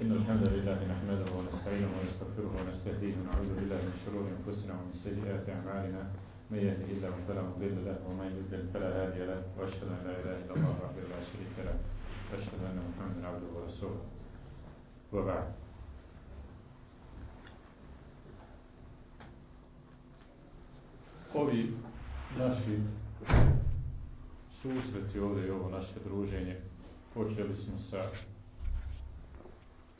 إن الحمد لله نحمده ونستعينه ونستغفره ونستهديه ونعوذ بالله من شرور أنفسنا ومن سيئات أعمالنا. من يهده الله فلا مضل له ومن يضلل فلا هادي له. وأشهد أن لا إله إلا الله وحده لا شريك له. وأشهد أن محمدا عبده ورسوله. وبعد. Ovi naši susreti ovdje i ovo naše druženje počeli smo sa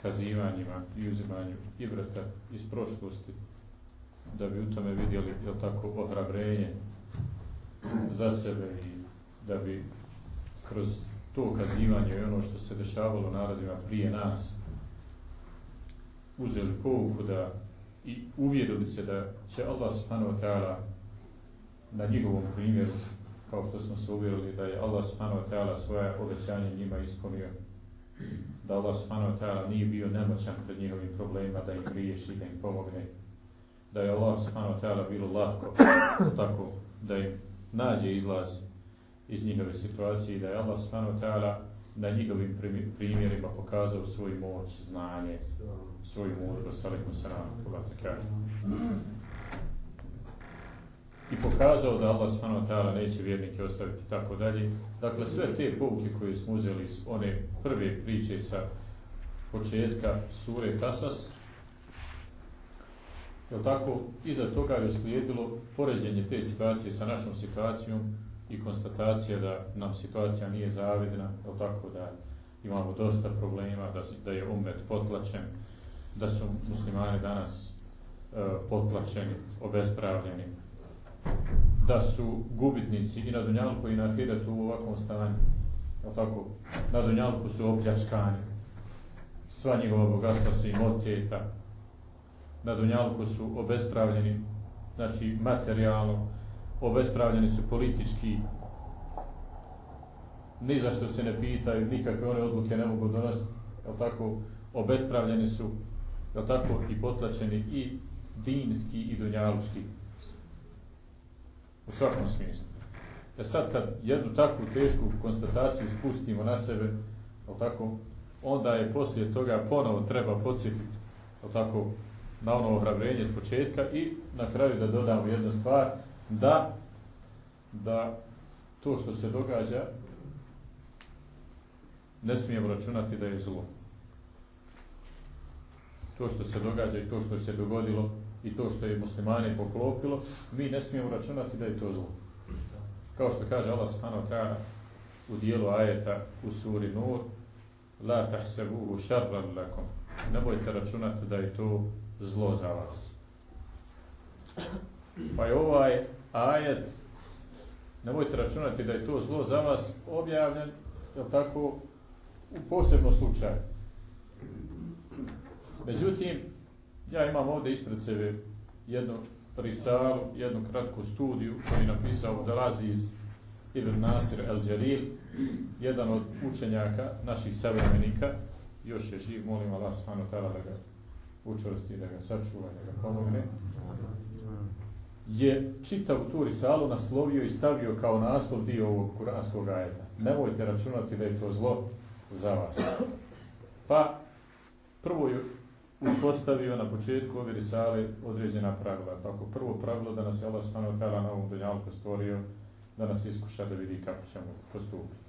kazivanjima i uzimanju ibrata iz prošlosti da bi u tome vidjeli jel tako ohrabrenje za sebe i da bi kroz to kazivanje i ono što se dešavalo narodima prije nas uzeli pouku da i uvjerili se da će Allah subhanahu wa ta'ala na njihovom primjeru kao što smo se uvjerili da je Allah subhanahu wa ta'ala svoje obećanje njima ispunio da Allah subhanahu ta'ala nije bio nemoćan pred njihovim problemima da im riješi, da im pomogne. Da je Allah subhanahu ta'ala bilo lahko tako da im nađe izlaz iz njihove situacije i da je Allah subhanahu ta'ala na njihovim primjerima pokazao svoju moć, znanje, svoju mudrost, alaikum salam, i pokazao da Allah ta'ala neće vjernike ostaviti tako dalje. Dakle, sve te pouke koje smo uzeli iz one prve priče sa početka sure Kasas, je tako, iza toga je uslijedilo poređenje te situacije sa našom situacijom i konstatacija da nam situacija nije zavidna, je tako, da imamo dosta problema, da, da je umet potlačen, da su muslimani danas e, potlačeni, obespravljeni, da su gubitnici i na Dunjalku i na Ahiretu u ovakvom stanju. Jel tako? Na Dunjalku su opljačkani. Sva njegova bogatstva su im otjeta. Na Dunjalku su obespravljeni, znači materijalno, obespravljeni su politički, ni za što se ne pitaju, nikakve one odluke ne mogu donositi, jel tako, obespravljeni su, jel tako, i potlačeni i dinski i dunjalučki. U svakom smislu. E sad kad jednu takvu tešku konstataciju spustimo na sebe, jel tako, onda je poslije toga ponovo treba podsjetiti, jel tako, na ono ohrabrenje s početka i na kraju da dodamo jednu stvar, da, da to što se događa ne smijemo računati da je zlo. To što se događa i to što se dogodilo i to što je muslimane poklopilo, mi ne smijemo računati da je to zlo. Kao što kaže Allah subhanahu ta'ala u dijelu ajeta u suri Nur, la tahsebuhu šarran lakom. Ne bojte računati da je to zlo za vas. Pa je ovaj ajet, ne bojte računati da je to zlo za vas objavljen, je tako, u posebnom slučaju. Međutim, ja imam ovdje ispred sebe jednu risalu, jednu kratku studiju koju je napisao Dalaziz Ibn Nasir El Jalil, jedan od učenjaka naših savremenika, još je živ, molim Allah subhanahu ta'ala da ga učvrsti, da ga sačuva, da ga pomogne, je čitav tu risalu naslovio i stavio kao naslov dio ovog kuranskog ajeta. Nemojte računati da je to zlo za vas. Pa, prvo uspostavio na početku ove risale određena pravila. Tako, prvo pravilo da nas je Allah subhanahu ta'ala na ovom dunjalku stvorio, da nas iskuša da vidi kako ćemo postupiti.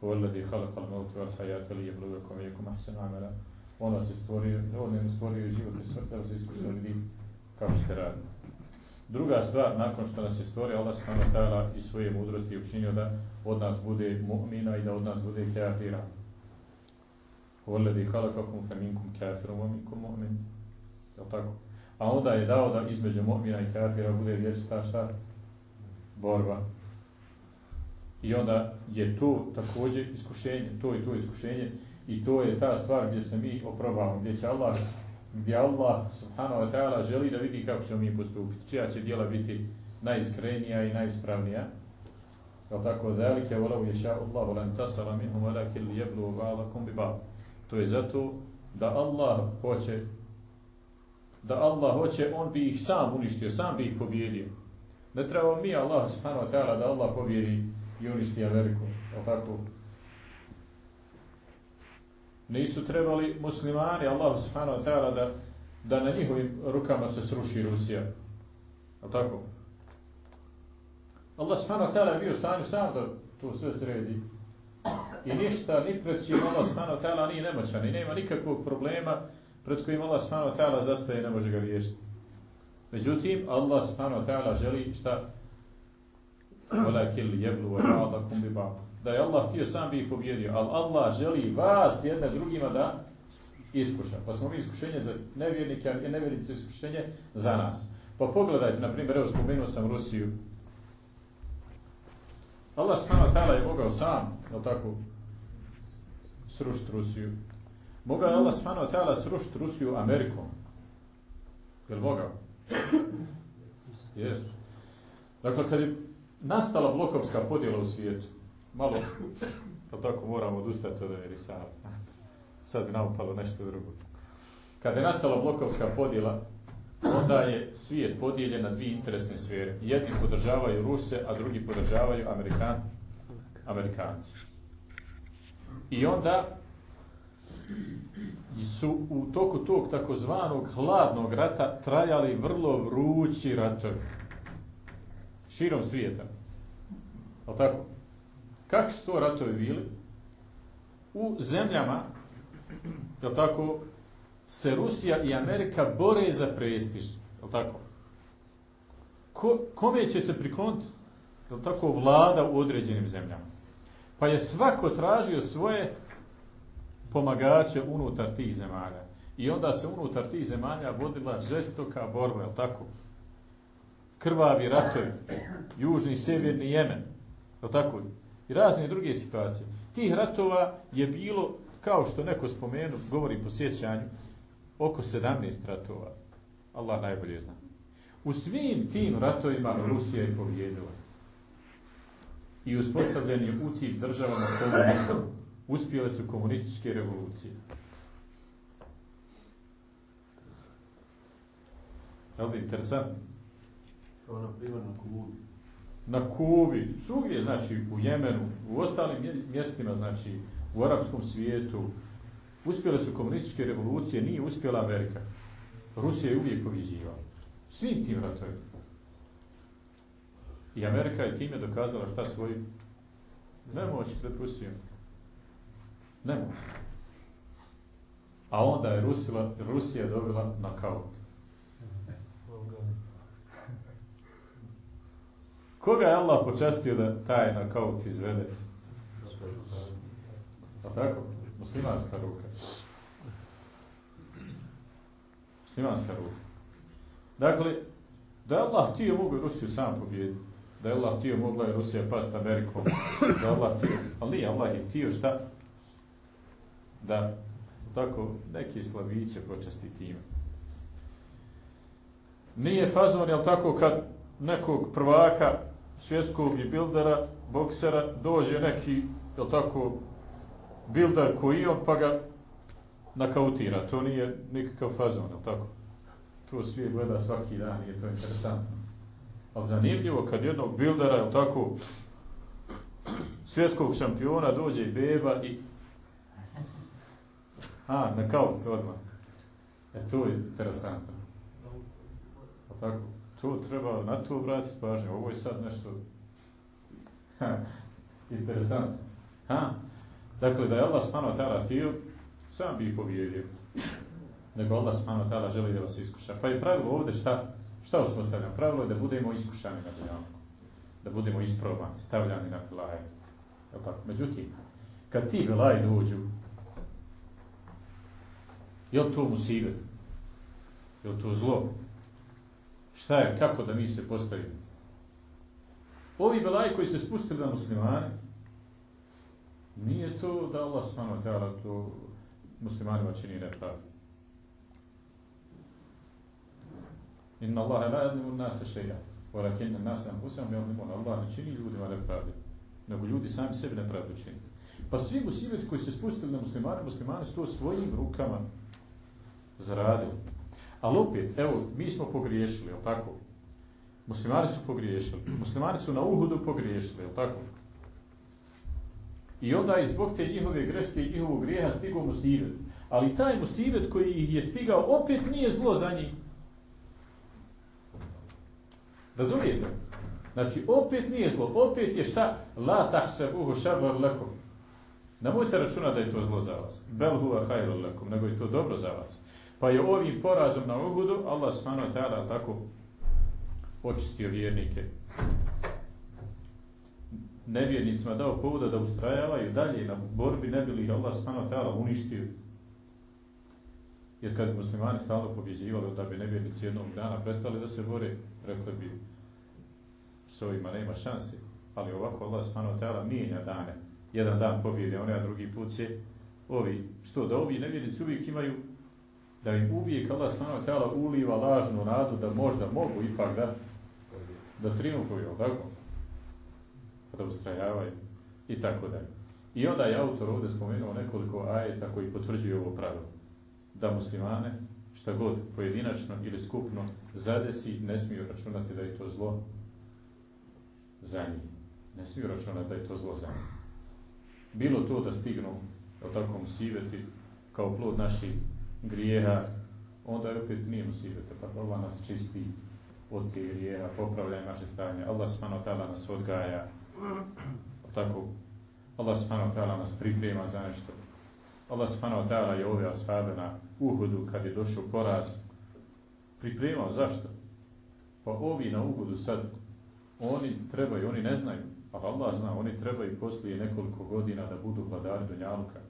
Huvalladhi khalaqal mauta wal hayata liyabluwakum ayyukum ahsanu amala. On nas je stvorio, on je stvorio život i smrt, da se iskuša da vidi kako ćete raditi. Druga stvar, nakon što nas je stvorio, Allah subhanahu ta'ala i svoje mudrosti učinio da od nas bude mu'mina i da od nas bude kafira. Huvalladhi khalaqakum faminkum kafirun wa minkum mu'min. Je tako? A onda je dao da između mu'mina i kafira bude vječita šta? Borba. I onda je to također iskušenje, to je to iskušenje i to je ta stvar gdje se mi oprobavamo, gdje će Allah, gdje Allah subhanahu wa ta'ala želi da vidi kako ćemo mi postupiti, čija će djela biti najiskrenija i najispravnija. Je tako? Zalike volau ješa Allah, lan tasala minhum, walakin li jeblu ba'lakum bi ba'd. To je zato da Allah hoće da Allah hoće, on bi ih sam uništio, sam bi ih pobjedio. Ne treba mi Allah subhanahu wa ta'ala da Allah pobjedi i uništi Ameriku, je tako? Nisu trebali muslimani, Allah subhanahu wa ta'ala, da, da na njihovim rukama se sruši Rusija. Je tako? Allah subhanahu wa ta'ala bio u stanju sam da to sve sredi i ništa ni pred čim Allah subhanahu tela nije nemoćan i nema nikakvog problema pred kojim Allah subhanahu tela zastaje i ne može ga riješiti. Međutim, Allah subhanahu tela želi šta? Volakil jeblu wa ba'dakum bi ba'd. Da je Allah htio sam bi ih pobjedio, ali Allah želi vas jedna drugima da iskuša. Pa smo mi iskušenje za nevjernike, a nevjernice iskušenje za nas. Pa pogledajte, na primjer, evo spomenuo sam Rusiju, Allah subhanahu wa je mogao sam, je tako, srušiti Rusiju. Mogao je Allah subhanahu wa srušiti Rusiju Amerikom. Je li mogao? Jest. Dakle, kad je nastala blokovska podjela u svijetu, malo, pa tako moramo odustati od Erisala. Sad bi naupalo nešto drugo. Kad je nastala blokovska podjela, onda je svijet podijeljen na dvije interesne sfere. Jedni podržavaju Ruse, a drugi podržavaju Amerikan, Amerikanci. I onda su u toku tog takozvanog hladnog rata trajali vrlo vrući ratovi. Širom svijeta. Ali tako? Kakvi su to ratovi bili? U zemljama, je tako, se Rusija i Amerika bore za prestiž. Je tako? Ko, kome će se prikloniti, je tako, vlada u određenim zemljama? Pa je svako tražio svoje pomagače unutar tih zemalja. I onda se unutar tih zemalja vodila žestoka borba, je tako? Krvavi ratovi, južni i sjeverni Jemen, je tako? I razne druge situacije. Tih ratova je bilo, kao što neko spomenu, govori po sjećanju, oko 17 ratova. Allah najbolje zna. U svim tim ratovima Rusija je povjedila. I uspostavljeni u tim državama komunizam uspjele su komunističke revolucije. Je li interesantno? Kao na primjer na Kubi. Na Kubi, svugdje, znači u Jemenu, u ostalim mjestima, znači u arapskom svijetu, uspjele su komunističke revolucije, nije uspjela Amerika. Rusija je uvijek povjeđivala. Svim tim ratovima. I Amerika je time dokazala šta svoju nemoć pred Rusijom. Nemoć. A onda je Rusila, Rusija dobila nakaut. Koga je Allah počastio da taj nakaut izvede? A tako? Muslimanska ruka. Muslimanska ruka. Dakle, da je Allah htio mogu Rusiju sam pobijediti. Da je Allah htio mogla je Rusija past Amerikom. Da je Allah htio. Ali nije Allah je htio šta? Da tako neki slaviće počasti time. Nije fazon, jel tako, kad nekog prvaka svjetskog i bildera, boksera, dođe neki, jel tako, bilder koji on, pa ga nakautira. To nije nikakav fazon, jel tako? To svijet gleda svaki dan, je to interesantno. Ali zanimljivo kad jednog bildera, jel tako, svjetskog šampiona dođe i beba i a, nakaut odmah. E, to je interesantno. A tako, to treba na to obratiti pažnju. Ovo je sad nešto interesantno. Ha? Dakle, da je Allah smano tala htio, sam bi ih povijedio. Nego Allah smano tala želi da vas iskuša. Pa je pravilo ovdje šta? Šta uspostavljamo? Pravilo je da budemo iskušani na dunjalku. Da budemo isprobani, stavljani na belaje. Međutim, kad ti belaje dođu, je li to musibet? Je li to zlo? Šta je, kako da mi se postavimo? Ovi belaji koji se spustili na muslimane, nije to da Allah smano teala to muslimanima čini nepravdu. Inna Allahe la jedlimu nase šeja. Walakin nase anfusam jedlimu. Allah ne čini ljudima nepravdu. Nego ljudi sami sebi nepravdu čini. Pa svi musibeti koji se spustili na muslimane, muslimane su to svojim rukama zaradili. Ali opet, evo, mi smo pogriješili, je tako? Muslimani su pogriješili. Muslimani su na Uhudu pogriješili, je tako? I onda je zbog te njihove greške i njihovog grijeha stigao musibet. Ali taj musibet koji ih je stigao opet nije zlo za njih. Razumijete? Znači, opet nije zlo, opet je šta? La tahsabuhu šarvar lakum. Nemojte računati da je to zlo za vas. Bel huwa hajru lakum, nego je to dobro za vas. Pa je ovim porazom na ugudu, Allah subhanahu wa ta'ala tako očistio vjernike. Nevjernicima dao povoda da ustrajavaju dalje na borbi, ne bi li Allah subhanahu ta'ala uništio. Jer kad muslimani stalno pobjeđivali, da bi nevjernici jednog dana prestali da se bore, rekli bi s ovima nema šanse. Ali ovako Allah subhanahu ta'ala mijenja dane. Jedan dan pobjede, one, a drugi put će ovi. Što? Da ovi nevjernici uvijek imaju da im uvijek Allah subhanahu ta'ala uliva lažnu nadu da možda mogu ipak da da triumfuju, tako? Da ustrajavaju i tako dalje. I onda je autor ovdje spomenuo nekoliko ajeta koji potvrđuju ovo pravilo. Da muslimane, šta god pojedinačno ili skupno zadesi, ne smiju računati da je to zlo za njih. Ne smiju računati da je to zlo za njih. Bilo to da stignu, o tako musiveti, kao plod naših grijeha, onda je opet nije musibete, pa Allah nas čisti od tih grijeha, popravlja naše stanje. Allah subhanahu ta'ala nas odgaja, tako, Allah subhanahu ta'ala nas priprema za nešto. Allah subhanahu ta'ala je ove ashabe na Uhudu, kad je došao poraz, pripremao, zašto? Pa ovi na Uhudu sad, oni trebaju, oni ne znaju, ali Allah zna, oni trebaju poslije nekoliko godina da budu vladari Dunjaluka.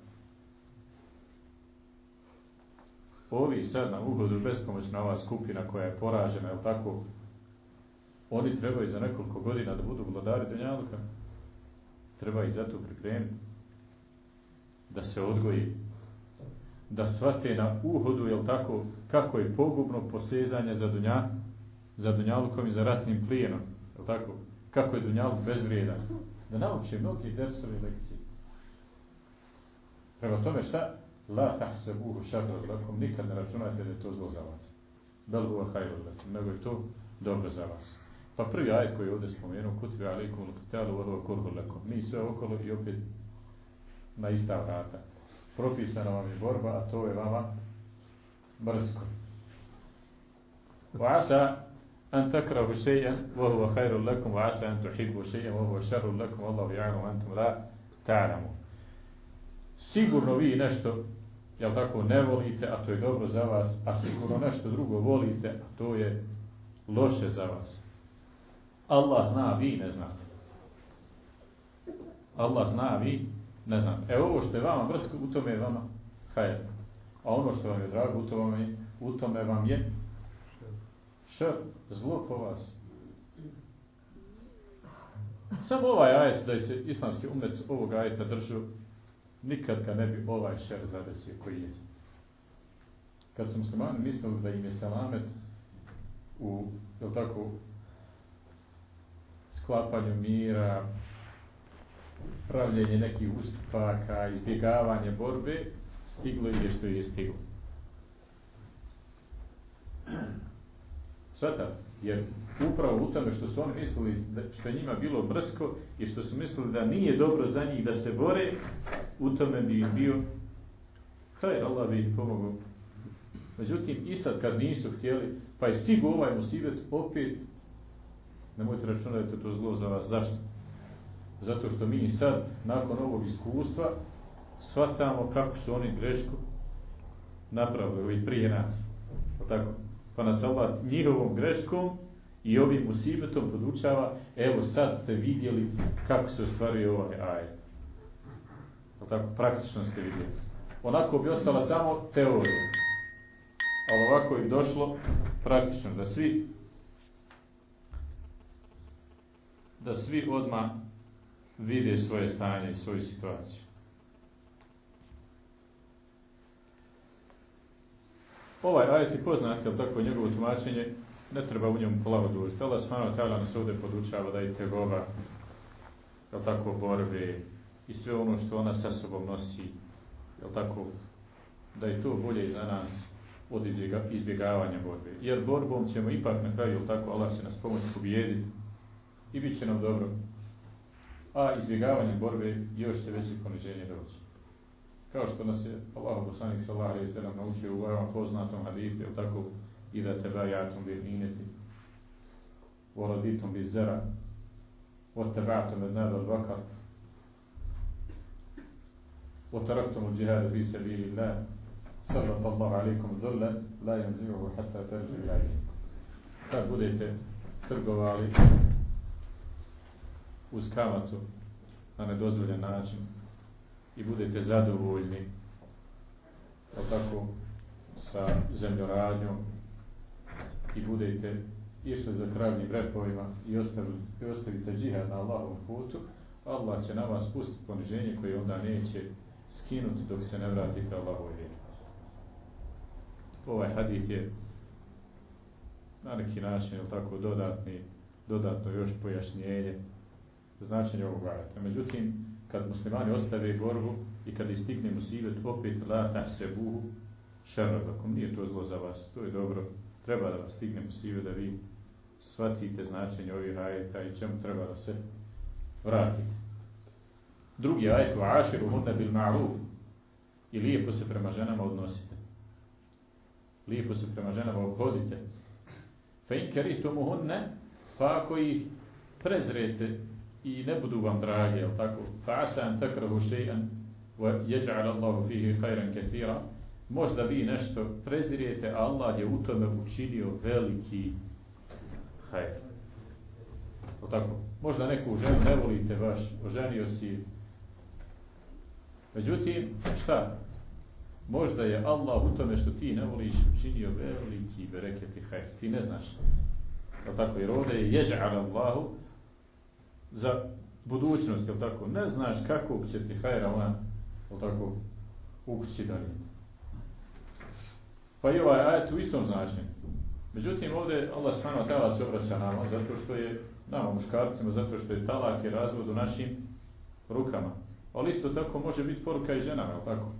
Ovi sad na Uhudu, bespomoćna ova skupina koja je poražena, je tako? Oni trebaju za nekoliko godina da budu vladari Dunjaluka. Treba ih zato pripremiti. Da se odgoji. Da shvate na Uhudu, je tako, kako je pogubno posezanje za Dunja, za Dunjalukom i za ratnim plijenom. Je tako? Kako je Dunjaluk bezvrijedan. Da nauče mnogi dersovi lekcije. Prema tome šta? La tahsabuhu šarra lakum, nikad ne računajte da je to zlo za vas. Bel huwa hajru nego je to dobro za vas. Pa prvi ajet koji je ovdje spomenuo, kutve alikum wa huwa kurhu lakum. Mi sve okolo i opet na ista vrata. Propisana vam je borba, a to je vama mrsko. Wa asa an takrahu shay'an wa huwa khairun lakum wa asa an tuhibbu shay'an wa huwa sharrun lakum wallahu ya'lamu antum la ta'lamun. Sigurno vi nešto jel tako, ne volite, a to je dobro za vas, a sigurno nešto drugo volite, a to je loše za vas. Allah zna, vi ne znate. Allah zna, vi ne znate. E ovo što je vama brsko, u tome je vama hajer. A ono što vam je drago, u tome, u tome vam je šr, zlo po vas. Samo ovaj ajet, da je se islamski umet ovog ajeta držao, nikad ga ne bi ovaj šer zadesio koji jest. Kad su muslimani mislili da im je selamet u, je tako, sklapanju mira, pravljenje nekih ustupaka, izbjegavanje borbe, stiglo je što je stiglo. Svata, jer upravo u tome što su oni mislili da, što je njima bilo mrsko i što su mislili da nije dobro za njih da se bore, u tome bi im bio kaj Allah bi im pomogao. Međutim, i sad kad nisu htjeli, pa je stigu ovaj musibet, opet nemojte računati to zlo za vas. Zašto? Zato što mi sad, nakon ovog iskustva, shvatamo kako su oni grešku napravili, ovi prije nas. O tako? Pa nas Allah njihovom greškom i ovim musibetom podučava, evo sad ste vidjeli kako se ostvaruje ovaj ajet. O tako? Praktično ste vidjeli. Onako bi ostala samo teorija. Ali ovako je došlo praktično da svi da svi odma vide svoje stanje i svoju situaciju. Ovaj ajet je poznat, ali tako njegovo tumačenje, ne treba u njemu plavo dužiti. Allah smano ta'ala nas ovdje podučava da i tegova, jel tako, borbe i sve ono što ona sa sobom nosi, jel tako, da je to bolje za nas od izbjegavanja borbe. Jer borbom ćemo ipak na kraju, jel tako, Allah će nas pomoći pobijediti i bit će nam dobro. a izbjegavanje borbe još će veće poniženje doći. Kao što nas je Allah poslanik sallallahu alejhi ve sellem naučio u ovom poznatom hadisu, tako i da te bajatum bil ineti, voladitum bil zera, واتبعتم الناب البكر وتركتم الجهاد في سبيل الله سلط الله عليكم ذلا لا ينزعه حتى ترجع إلى Kad budete trgovali uz kamatu na nedozvoljen način i budete zadovoljni tako sa zemljoradnjom i budete išli za kravnim repovima i ostavili, i ostavite džihad na Allahovom putu, Allah će na vas pustiti poniženje koje onda neće skinuti dok se ne vratite Allahovoj vjeri. Ovaj hadis je na neki način, je tako, dodatni, dodatno još pojašnjenje značenja ovog ajeta. Međutim, kad muslimani ostave borbu i kad istigne musibet, opet la tahse buhu šerrabakom. Nije to zlo za vas, to je dobro. Treba da vas stigne musibet da vi shvatite značenje ovih ajeta i čemu treba da se vratite. Drugi ajet u aširu hunne bil ma'ruf i lijepo se prema ženama odnosite. Lijepo se prema ženama obhodite. Fa in kerihtumu hunne, pa ako ih prezrete i ne budu vam drage, jel tako? Fa asan takrahu še'an wa jeđa'al Allahu fihi hajran kathira. Možda vi nešto prezirete, a Allah je u tome učinio veliki hajr. O tako, možda neku ženu ne volite baš, oženio si. Međutim, šta? Možda je Allah u tome što ti ne voliš učinio veliki bereket i hajr. Ti ne znaš. O tako, jer ovdje je jeđa'al Allahu za budućnost, je tako? Ne znaš kako će ti hajra ona, je tako, u kući donijeti. Pa i ovaj ajet u istom značenju. Međutim, ovdje Allah subhanahu wa se obraća nama, zato što je nama, muškarcima, zato što je talak i razvod u našim rukama. Ali isto tako može biti poruka i ženama, je tako?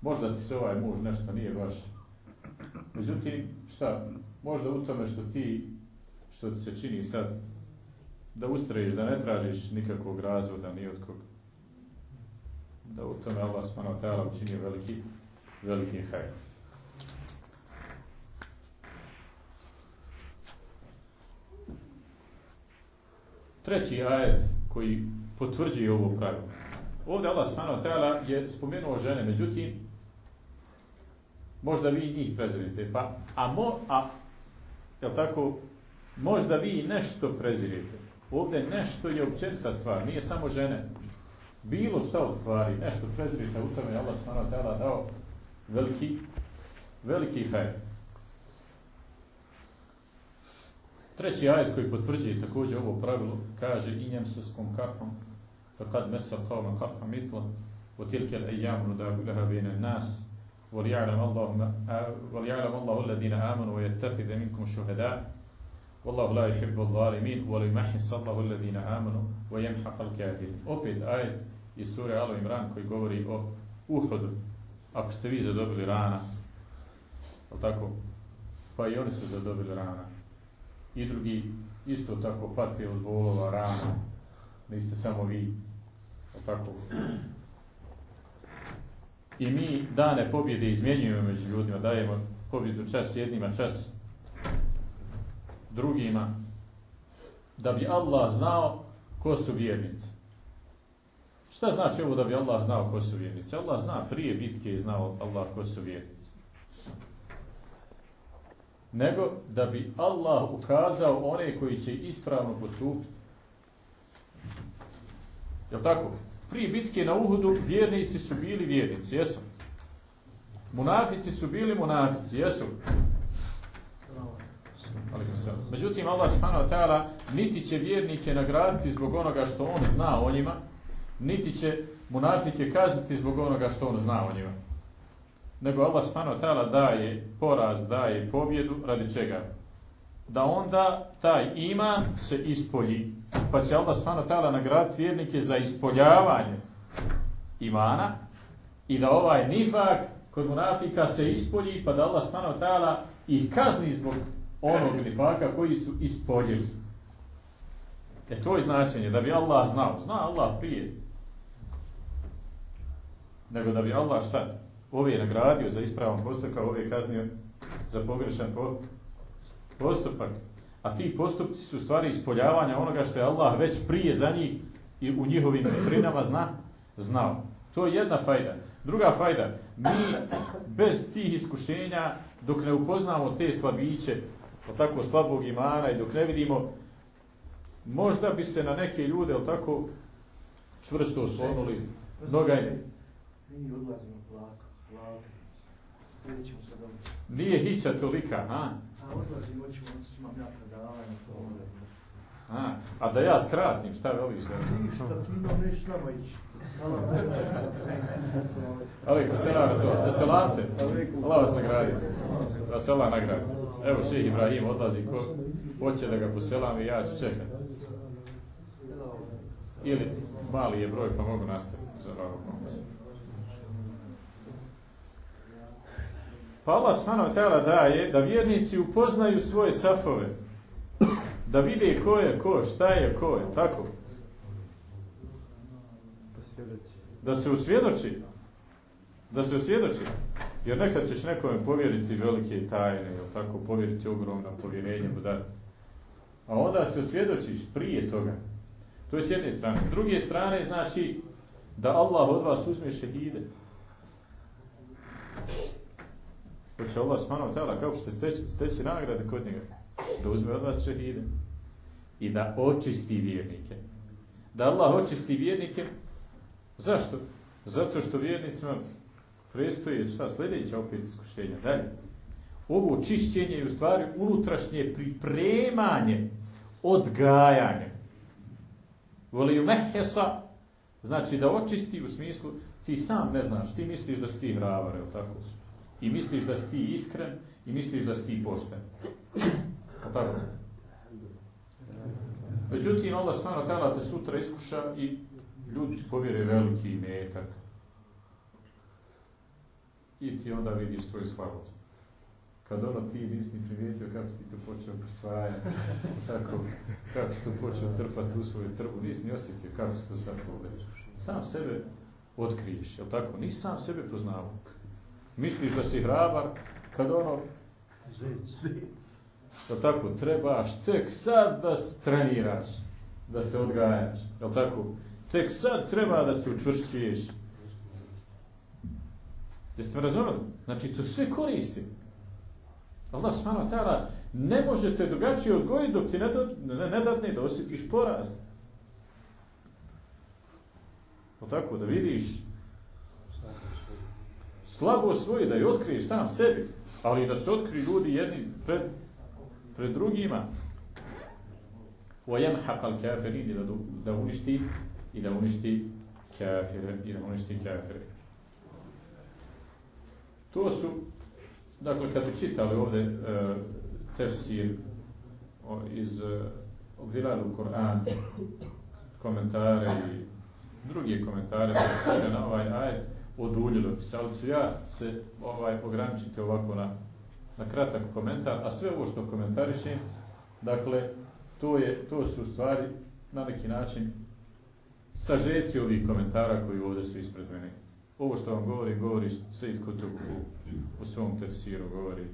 Možda ti se ovaj muž nešto nije baš. Međutim, šta? Možda u tome što ti, što ti se čini sad, da ustraješ, da ne tražiš nikakvog razvoda, ni od koga. Da u tome Allah subhanahu ta'ala učinio veliki, veliki hajr. treći ajet koji potvrđuje ovo pravilo. Ovdje Allah subhanahu ta'ala je spomenuo žene, međutim, možda vi njih prezirite, pa, a, mo, a jel tako, možda vi nešto prezirite. Ovdje nešto je općenita stvar, nije samo žene. Bilo šta od stvari, nešto prezirite, u tome Allah wa ta'ala dao veliki, veliki hajr. Treći ajet koji potvrđuje također ovo pravilo kaže i njem se skom karhom faqad mesa qawman qarha mithla wa tilka al-ayyam nudawilaha bayna an-nas wa liya'lam Allahu wa liya'lam Allahu wallahu la yuhibbu adh-dhalimin wa liyumahhis Allahu alladhina amanu wa yamhaq al-kafirin. Opet ajet iz sure Al Imran koji govori o Uhudu. Ako ste vi zadobili rana, tako, pa i oni su zadobili rana i drugi isto tako pati od bolova, rana. Niste samo vi. Tako. I mi dane pobjede izmjenjujemo među ljudima, dajemo pobjedu čas jednima, čas drugima, da bi Allah znao ko su vjernici. Šta znači ovo da bi Allah znao ko su vjernici? Allah zna prije bitke i znao Allah ko su vjernici nego da bi Allah ukazao one koji će ispravno postupiti. Je tako? Prije bitke na Uhudu vjernici su bili vjernici, jesu? Munafici su bili munafici, jesu? Međutim, Allah subhanahu wa ta'ala niti će vjernike nagraditi zbog onoga što on zna o njima, niti će munafike kazniti zbog onoga što on zna o njima nego Allah subhanahu wa ta'ala daje poraz, daje pobjedu, radi čega? Da onda taj iman se ispolji. Pa će Allah subhanahu wa ta'ala nagraditi vjernike za ispoljavanje imana i da ovaj nifak kod munafika se ispolji pa da Allah subhanahu wa ta'ala ih kazni zbog onog nifaka koji su ispoljili. E to je značenje, da bi Allah znao. Zna Allah prije. Nego da bi Allah šta? Ove je nagradio za ispravan postupak, ove je kaznio za pogrešan postupak. A ti postupci su stvari ispoljavanja onoga što je Allah već prije za njih i u njihovim vitrinama zna, znao. To je jedna fajda. Druga fajda, mi bez tih iskušenja, dok ne upoznamo te slabiće, o tako slabog imana i dok ne vidimo, možda bi se na neke ljude, o tako, čvrsto oslonuli. Noga je... Mi odlazimo polako, polako. Ćemo. Nije hića tolika, a? A odlazimo, hoćemo, imam ja predavanje, to. A, a da ja skratim, šta veliš? Da? Ništa, ti imam s nama ići. Alaikum selam to. Se lante. Allah vas nagradi. Da se Allah nagradi. Evo ših Ibrahim odlazi ko hoće da ga poselam i ja ću čekati. Ili mali je broj pa mogu nastaviti za. Pa Allah wa ta'ala daje da vjernici upoznaju svoje safove. Da vide ko je ko, šta je ko je, tako. Da se usvjedoči. Da se usvjedoči. Jer nekad ćeš nekome povjeriti velike tajne, ili tako, povjeriti ogromno povjerenje mu dati. A onda se usvjedočiš prije toga. To je s jedne strane. S druge strane, znači, da Allah od vas uzme šehide. Hoće Allah smano tela, kako ćete steći, steći nagrade kod njega? Da uzme od vas šehide. I da očisti vjernike. Da Allah očisti vjernike. Zašto? Zato što vjernicima prestoje šta sljedeće opet iskušenja. Dalje. Ovo čišćenje je u stvari unutrašnje pripremanje odgajanje. Voli mehesa, znači da očisti u smislu, ti sam ne znaš, ti misliš da si ti hravar, je tako? I misliš da si ti iskren, i misliš da si ti pošten. Je tako? Međutim, Allah smano tela te sutra iskuša i ljudi ti povjere veliki metak. I ti onda vidiš svoju slabost. Kad ono ti nisi ni primijetio kako ti to počeo prisvajati, kako, kako si to počeo trpati u svoju trbu, nisi ni osjetio kako si to sad poveć. Sam sebe otkriješ, jel tako? Nisi sam sebe poznao. Misliš da si hrabar, kad ono... Jel tako? Trebaš tek sad da treniraš, da se odgajaš, jel tako? Tek sad treba da se učvršćuješ. Jeste me razumeli? Znači, to sve koristi. Allah subhanahu wa ta'ala ne može te drugačije odgojiti dok ti ne, do, ne, ne dadne da osjetiš poraz. O tako, da vidiš slabo svoje, da je otkriješ sam sebi, ali da se otkriju ljudi jedni pred, pred drugima. وَيَمْحَقَ الْكَافِرِينِ da, da uništi i da uništi kafire i da uništi kafire. To su Dakle, kad bi čitali ovdje uh, tefsir o, iz uh, Vilalu Kur'an, komentare i drugi komentare tefsire na ovaj ajet, oduljilo bi se, ja se ovaj, ograničiti ovako na, na kratak komentar, a sve ovo što komentarišem, dakle, to, je, to su stvari na neki način sažeci ovih komentara koji ovdje su ispred mene. Ovo što vam govori, govori Sejid Kutub u, u svom tefsiru, govori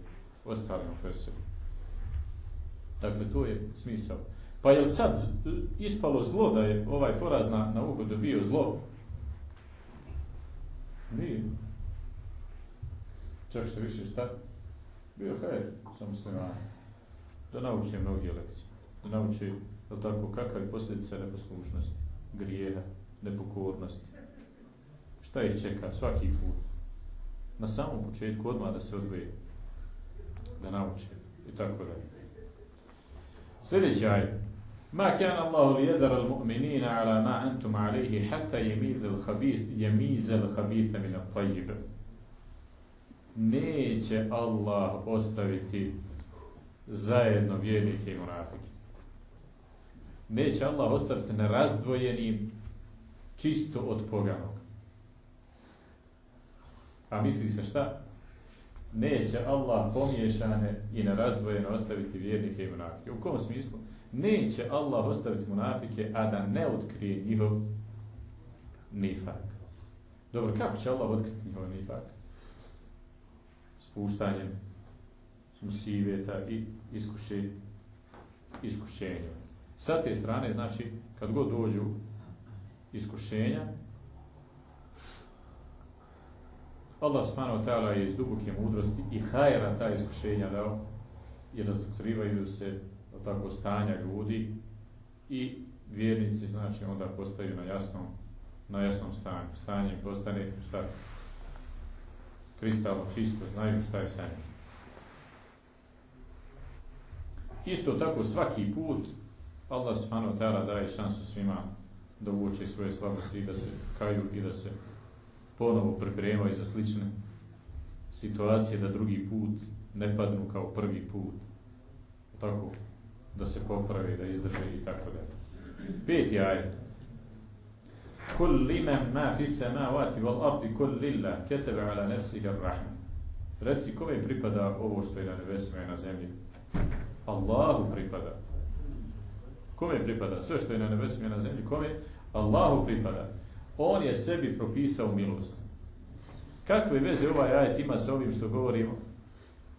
ostalim fesiru. Dakle, to je smisao. Pa je li sad ispalo zlo da je ovaj poraz na, na uhodu bio zlo? Nije. Čak što više šta? Bio hajr sa muslimani. Da nauči mnogi lekcije. Da nauči, je tako, kakav je posljedica neposlušnosti, grijeha, nepokornosti šta ih čeka svaki put. Na samom početku odmah da se odvoje, da nauče i tako da. Sljedeći ajet. Ma kana Allahu li yadhara al-mu'minina ala ma antum alayhi hatta yamiza al-khabith yamiza al-khabitha min at-tayyib. Neće Allah ostaviti zajedno vjernike i munafike. Neće Allah ostaviti nerazdvojenim čisto od poganog. A misli se šta? neće Allah pomiješane i nerazdvojeno ostaviti vjernike i munafike. U kom smislu? Neće Allah ostaviti munafike, a da ne otkrije njihov nifak. Dobro, kako će Allah otkriti njihov nifak? Spuštanjem musiveta i iskušenja. Sa te strane, znači, kad god dođu iskušenja, Allah subhanahu ta'ala je iz duboke mudrosti i hajera ta iskušenja dao i razotkrivaju se tako stanja ljudi i vjernici znači onda postaju na jasnom na jasnom stanju. Stanje postane šta? Kristalno čisto, znaju šta je sa njim. Isto tako svaki put Allah subhanahu wa ta'ala daje šansu svima da uoče svoje slabosti i da se kaju i da se ponovo pripremaju za slične situacije da drugi put ne padnu kao prvi put. Tako da se poprave, da izdrže i tako da. Peti ajet. Kul limen ma fi samavati wal ardi kul lillah ketebe ala nefsihi rahman. Reci kome pripada ovo što je na nebesima i na zemlji? Allahu pripada. Kome pripada? Sve što je na nebesima i na zemlji, kome? Allahu pripada. On je sebi propisao milost. Kakve veze ovaj ajet ima sa ovim što govorimo?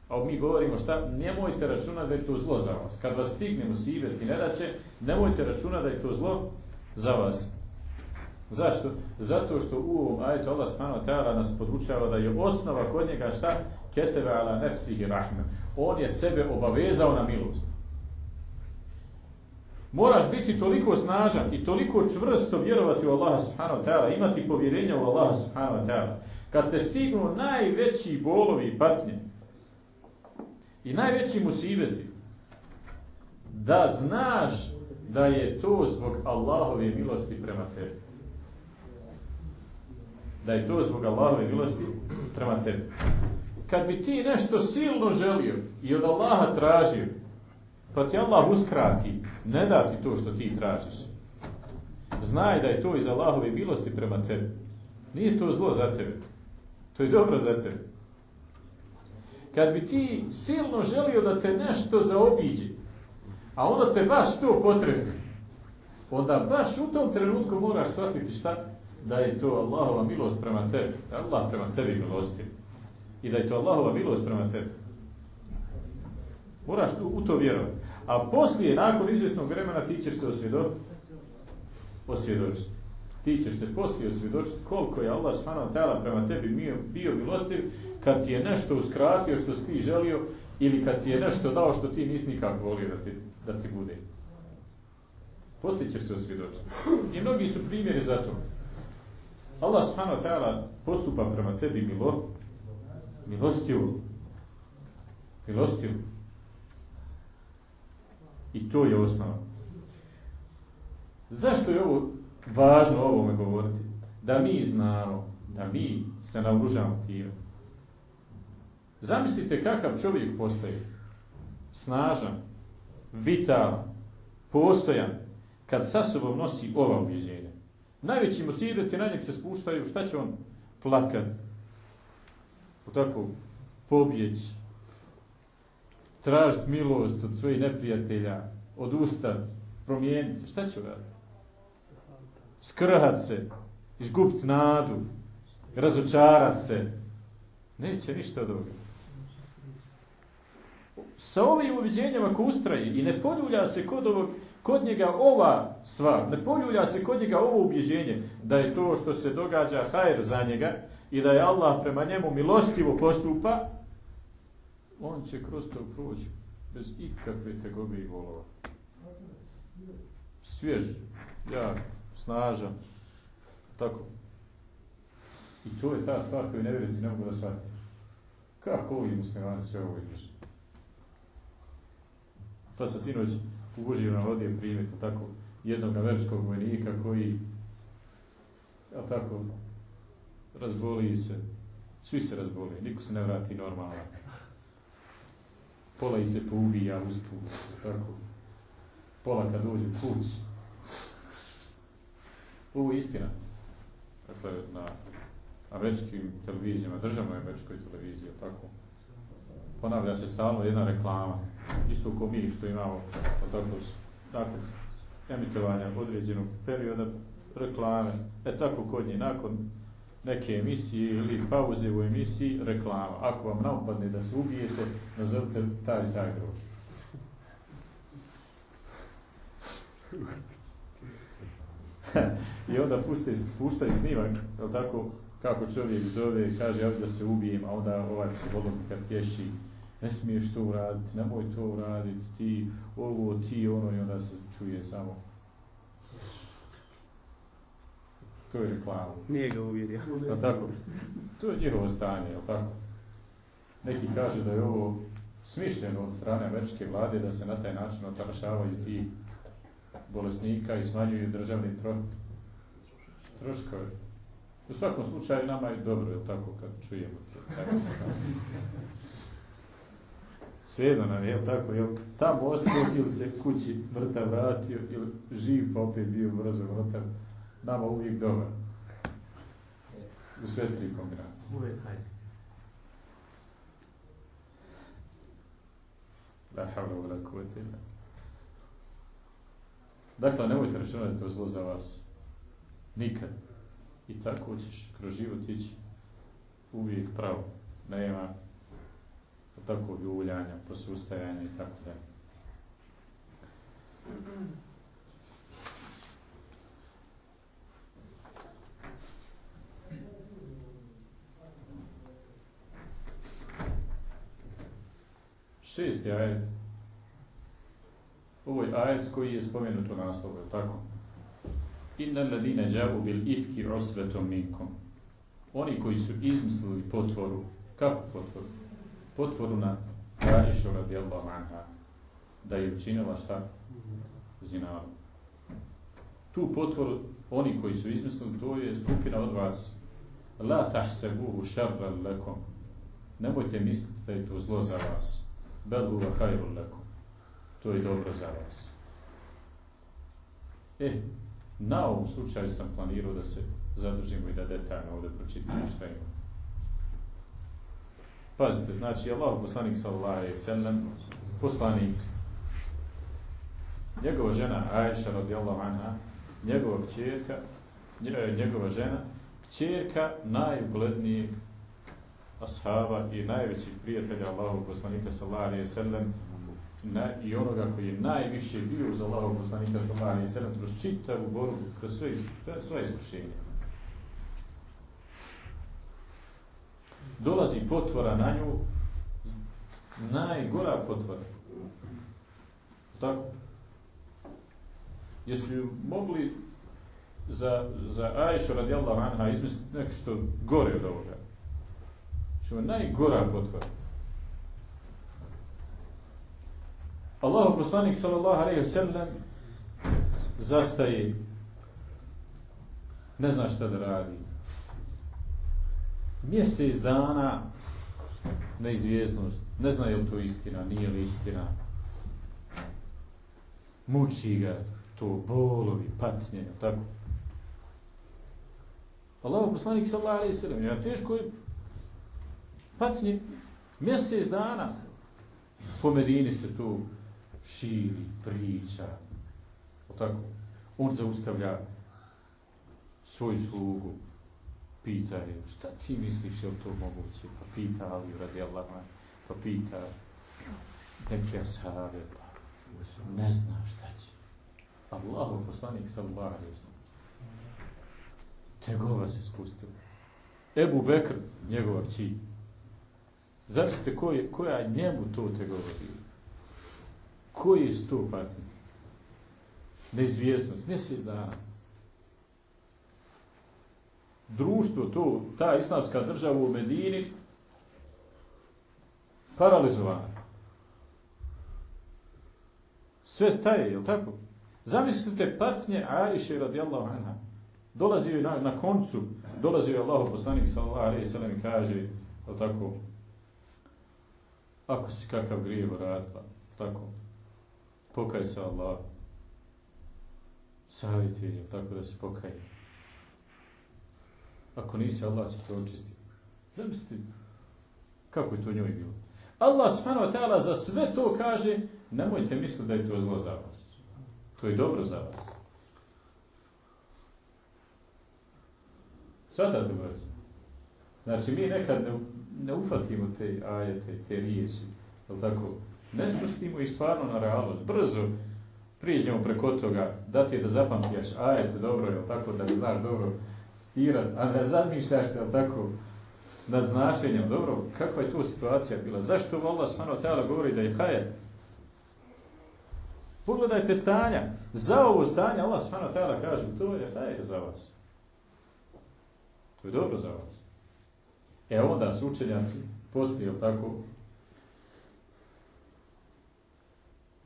A mi govorimo šta? Nemojte računati da je to zlo za vas. Kad vas stigne musibet i nedaće, nemojte računati da je to zlo za vas. Zašto? Zato što u ovom ajetu Allah subhanahu ta'ala nas podučava da je osnova kod njega šta? Keteve ala nefsihi rahme. On je sebe obavezao na milost. Moraš biti toliko snažan i toliko čvrsto vjerovati u Allaha subhanahu wa ta'ala, imati povjerenja u Allaha subhanahu wa ta'ala. Kad te stignu najveći bolovi i patnje i najveći musibeti, da znaš da je to zbog Allahove milosti prema tebi. Da je to zbog Allahove milosti prema tebi. Kad bi ti nešto silno želio i od Allaha tražio, pa ti Allah uskrati, ne da ti to što ti tražiš. Znaj da je to iz Allahove milosti prema tebi. Nije to zlo za tebe. To je dobro za tebe. Kad bi ti silno želio da te nešto zaobiđe, a onda te baš to potrebno, onda baš u tom trenutku moraš shvatiti šta? Da je to Allahova milost prema tebi. Da Allah prema tebi milosti. I da je to Allahova milost prema tebi. Moraš u to vjerovati. A poslije, nakon izvjesnog vremena, ti ćeš se osvjedo... osvjedočiti. Ti ćeš se poslije osvjedočiti koliko je Allah ta'ala prema tebi bio, milostiv kad ti je nešto uskratio što si ti želio ili kad ti je nešto dao što ti nisi nikak volio da ti, da ti bude. Poslije ćeš se osvjedočiti. I mnogi su primjeri za to. Allah ta'ala postupa prema tebi milo, milostivo. Milostivo. I to je osnova. Zašto je ovo važno o ovome govoriti? Da mi znamo, da mi se naoružamo time. Zamislite kakav čovjek postaje. Snažan, vitalan, postojan, kad sa sobom nosi ova ubjeđenja. Najveći musibeti na njeg se spuštaju, šta će on plakat? U tako pobjeć, tražiti milost od svojih neprijatelja, od usta, promijeniti se. Šta će raditi? Skrhat se, izgubiti nadu, razočarat se. Neće ništa od. Sa ovim uviđenjama ko ustraje i ne poljulja se kod, ovog, kod njega ova stvar, ne poljulja se kod njega ovo ubjeđenje da je to što se događa hajer za njega i da je Allah prema njemu milostivo postupa, on će kroz to proći bez ikakve tegobe i volova. Svjež, jak, snažan, tako. I to je ta stvar koju nevjerici ne mogu da shvati. Kako ovi muslimani sve ovo izdrži? Pa sam sinoć uživo navodio primjer, tako, jednog američkog vojnika koji, a tako, razboli se, svi se razboli, niko se ne vrati normalno pola i se poubija usput, tako. Pola kad dođe kuć. Ovo je istina. Dakle, na američkim televizijama, državnoj američkoj televiziji, tako. ponavlja se stalno jedna reklama, isto ko mi što imamo tako, nakon emitovanja određenog perioda reklame, e tako kod nje nakon neke emisije ili pauze u emisiji reklama. Ako vam naupadne da se ubijete, nazovite taj i taj grog. I onda puste, puštaju snimak, je tako, kako čovjek zove, kaže, ja da se ubijem, a onda ovaj psiholog kad tješi, ne smiješ to uraditi, nemoj to uraditi, ti ovo, ti ono, i onda se čuje samo. To je reklama. Nije ga uvjerio. Je tako? To je njihovo stanje, je tako? Neki kažu da je ovo smišljeno od strane američke vlade da se na taj način otarašavaju ti bolesnika i smanjuju državni tro... troškove. U svakom slučaju nama je dobro, je tako, kad čujemo to. Svejedno nam je, je tako, je tamo ostao ili se kući mrtav vratio ili živ pa opet bio brzo mrtav, nama uvijek dobar. U sve tri kombinacije. Uvijek hajde. La havla wa la kuvvete illa. Dakle, nemojte računati da to zlo za vas. Nikad. I tako ćeš kroz život ići uvijek pravo. Nema takvog ljuljanja, posustajanja i tako dalje. Šesti ajet. Ovo je ajet koji je spomenut u naslovu, tako? Inna ladine džavu bil ifki osvetom minkom. Oni koji su izmislili potvoru, kako potvoru? Potvoru na Aisha radijallahu anha, da je učinila šta? Zinaru. Tu potvoru, oni koji su izmislili, to je skupina od vas. La tahsebuhu šarran lakom. Nemojte misliti da je to zlo za vas. Bel huva hajrun lakom. To je dobro za vas. E, na ovom slučaju sam planirao da se zadržimo i da detaljno ovdje pročitamo šta ima. Pazite, znači, Allah poslanik sallallahu alaihi sallam, poslanik, njegova žena Aisha radijallahu anha, njegova kćerka, njegova žena, kćerka najuglednijeg ashaba i najvećih prijatelja Allahog poslanika sallallahu alaihi sallam, na, i onoga koji je najviše bio uz Allahog poslanika sallallahu alaihi sallam, kroz čitavu borbu, kroz sve, sve iskušenje. Dolazi potvora na nju, najgora potvora. Tako? Jesu ju mogli za, za Aisha radijallahu anha izmisliti nešto gore od ovoga? Što je najgora potvora. Allahu poslanik sallallahu alejhi ve sellem zastaje ne zna šta da radi. Mjesec dana neizvjesnost, ne zna je li to istina, nije li istina. Muči ga to bolovi, patnje, tako. Allahu poslanik sallallahu alejhi ve sellem, ja teško je patnje mjesec dana po Medini se tu širi, priča, tako. On zaustavlja svoju slugu, pita je, šta ti misliš, je li to moguće? Pa pita Ali radi Allah, pa pita neke ashave, pa ne zna šta će. Allahu poslanik sallallahu alaihi sallam. Tegova se spustila. Ebu Bekr, njegova čiji. Zamislite ko je, koja njemu to tegova bila. Koji je sto patnje? Neizvjesnost, mjesec dana. Društvo, to, ta islamska država u Medini, paralizovana. Sve staje, je li tako? Zamislite patnje Ariše radijallahu anha. Dolazi na, na koncu, dolazi joj Allah poslanik sallallahu alaihi sallam i kaže, je li tako, ako si kakav grijev radila, tako, pokaj se Allah. Savjet je, tako da se pokaje. Ako nisi, Allah će te očistiti. Zamislite, kako je to njoj bilo. Allah subhanahu wa ta'ala za sve to kaže, nemojte misliti da je to zlo za vas. To je dobro za vas. Svatate, braću? Znači, mi nekad ne, ne ufatimo te ajete, te riječi, je tako? Ne spustimo i stvarno na realnost. Brzo prijeđemo preko toga, da ti je da zapamtijaš ajete dobro, je tako, da znaš dobro citirati, a ne zamišljaš se, je tako, nad značenjem. Dobro, kakva je to situacija bila? Zašto Allah smano tela govori da je hajer? Pogledajte stanja. Za ovo stanje Allah smano tela kaže, to je hajer za vas. To je dobro za vas. E onda su učenjaci poslije, jel tako,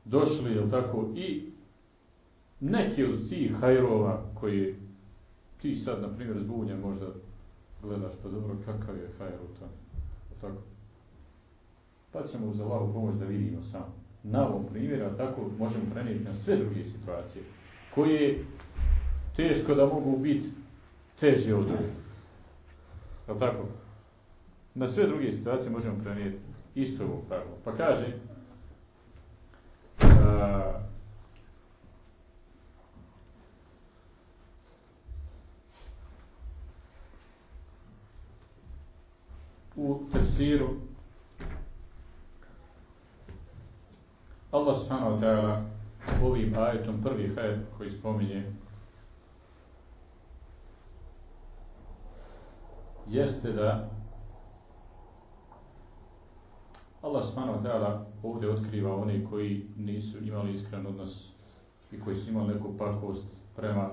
došli, jel tako, i neki od tih hajrova koji ti sad, na primjer, zbunjen možda gledaš, pa dobro, kakav je hajr u tome, tako. Pa ćemo uz Allahu pomoć da vidimo sam. Na ovom primjeru, tako možemo prenijeti na sve druge situacije, koje teško da mogu biti teže od ove. Je tako? Na sve druge situacije možemo prenijeti isto ovo pravilo. Pa kaže, a, u tefsiru Allah subhanahu wa ta'ala ovim ajetom prvi hajr koji spominje jeste da Allah subhanahu wa ta'ala ovdje otkriva oni koji nisu imali iskren odnos i koji su imali neku pakost prema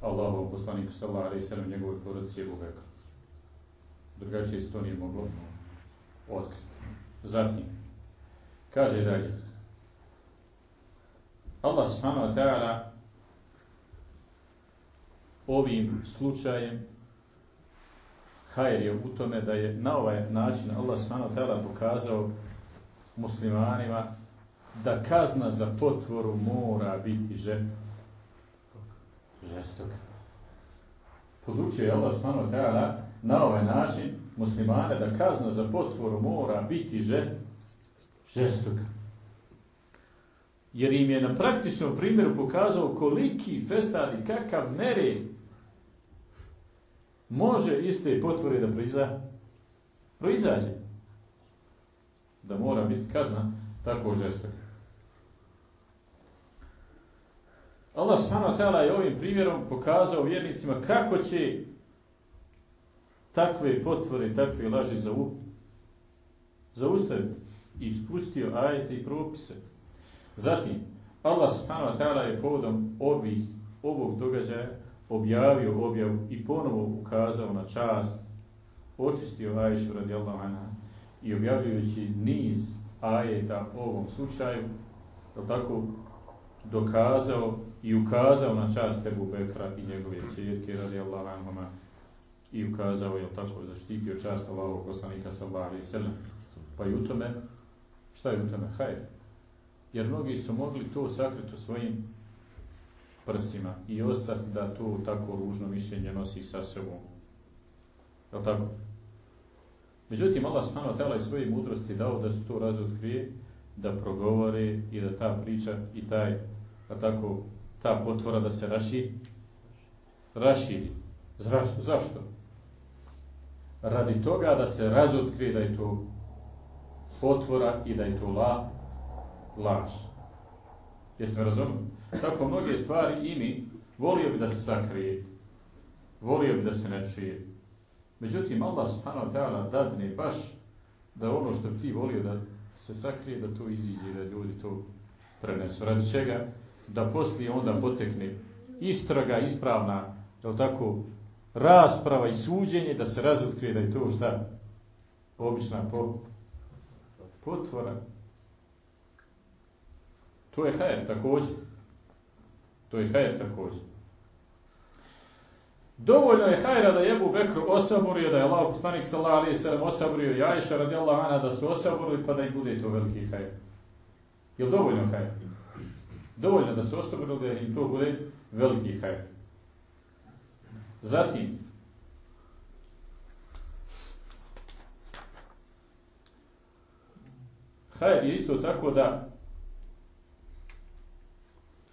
Allahovom poslaniku sallallahu alaihi sallam njegove porodice Ebu Bekra. Drugačije se nije moglo otkriti. Zatim, kaže dalje, Allah subhanahu wa ta'ala ovim slučajem hajr je u tome da je na ovaj način Allah subhanahu pokazao muslimanima da kazna za potvoru mora biti že, žestoka. Podučio je Allah subhanahu na ovaj način muslimane da kazna za potvoru mora biti že, žestoka. Jer im je na praktičnom primjeru pokazao koliki fesad i kakav nered može iste potvore da proiza, proizađe. Da mora biti kazna tako žestoka. Allah subhanahu wa je ovim primjerom pokazao vjernicima kako će takve potvore, takve laži za u, zaustaviti i ispustio ajete i propise. Zatim, Allah subhanahu wa je povodom ovih, ovog događaja objavio objavu i ponovo ukazao na čast, očistio Ajšu radijallahu anha i objavljujući niz ajeta u ovom slučaju, je tako, dokazao i ukazao na čast Ebu Bekra i njegove čirke radijallahu anhuma i ukazao je tako zaštitio čast Allahovog poslanika sallallahu alejhi ve. Pa i u tome šta je u tome hajr? Jer mnogi su mogli to sakriti u svojim prsima i ostati da to tako ružno mišljenje nosi sa sobom. Je li tako? Međutim, Allah wa ta'ala je svoje mudrosti dao da se to razotkrije, da progovore i da ta priča i taj, a tako, ta potvora da se raši, raširi. Zašto? Zašto? Radi toga da se razotkrije da je to potvora i da je to la, laž. Jeste me razumili? Tako mnoge stvari i mi volio bi da se sakrije. Volio bi da se ne čuje. Međutim, Allah subhanahu ta'ala dadne baš da ono što ti volio da se sakrije, da to iziđe, da ljudi to prenesu. Radi čega? Da poslije onda potekne istraga ispravna, je tako, rasprava i suđenje, da se razotkrije da je to šta? Obična po, potvora. To je hajer također. To je hajer također. Dovoljno je hajra da je Ebu Bekr osaborio, da je Allah poslanik sallallahu alaihi sallam osaborio i Ajša radijallahu anha da su osaborili pa da im bude to veliki hajr. Je dovoljno hajr? Dovoljno da su osaborili da im to bude veliki hajr. Zatim, Hajer je isto tako da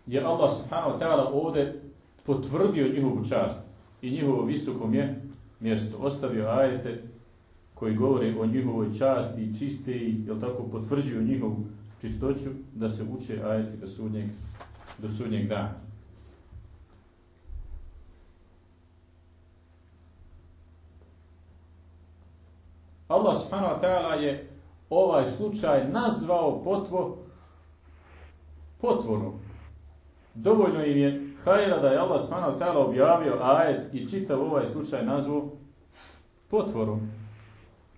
je Allah subhanahu wa ta'ala ovdje potvrdio njihovu čast i njihovo visoko mje, mjesto. Ostavio ajete koji govore o njihovoj časti i čiste ih, jel tako, potvrđuju njihovu čistoću da se uče ajeti do sudnjeg, do sudnjeg dana. Allah subhanahu wa ta'ala je ovaj slučaj nazvao potvo potvorom. Dovoljno im je hajra da je Allah subhanahu ta'ala objavio ajet i čitav ovaj slučaj nazvao potvorom.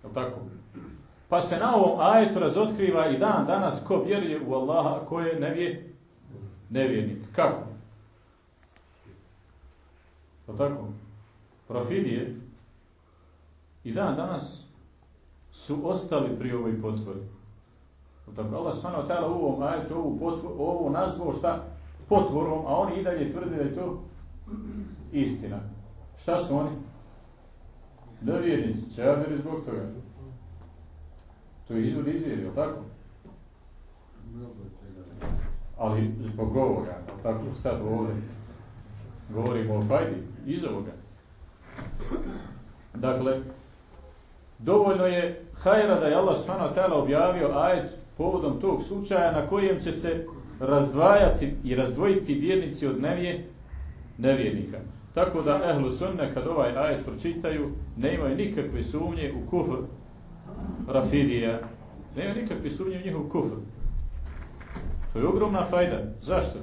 Je tako? Pa se na ovom ajetu razotkriva i dan danas ko vjeruje u Allaha, ko je nevje, nevjernik. Kako? Je tako? Profidije i dan danas su ostali pri ovoj potvori. Tako, Allah smano tada u ovom ajetu ovu, potvor, ovu nazvao šta? Potvorom, a oni i dalje tvrde da je to istina. Šta su oni? Nevjernici, čaveri zbog toga. To je izvod izvjeri, tako? Ali zbog ovoga, tako sad ovdje govorimo o fajdi, iz ovoga. Dakle, dovoljno je hajra da je Allah ta'ala objavio ajet povodom tog slučaja na kojem će se razdvajati i razdvojiti vjernici od nevije, nevjernika. Tako da ehlu sunne kad ovaj ajet pročitaju ne imaju nikakve sumnje u kufr Rafidija. Ne imaju nikakve sumnje u njihov kufr. To je ogromna fajda. Zašto?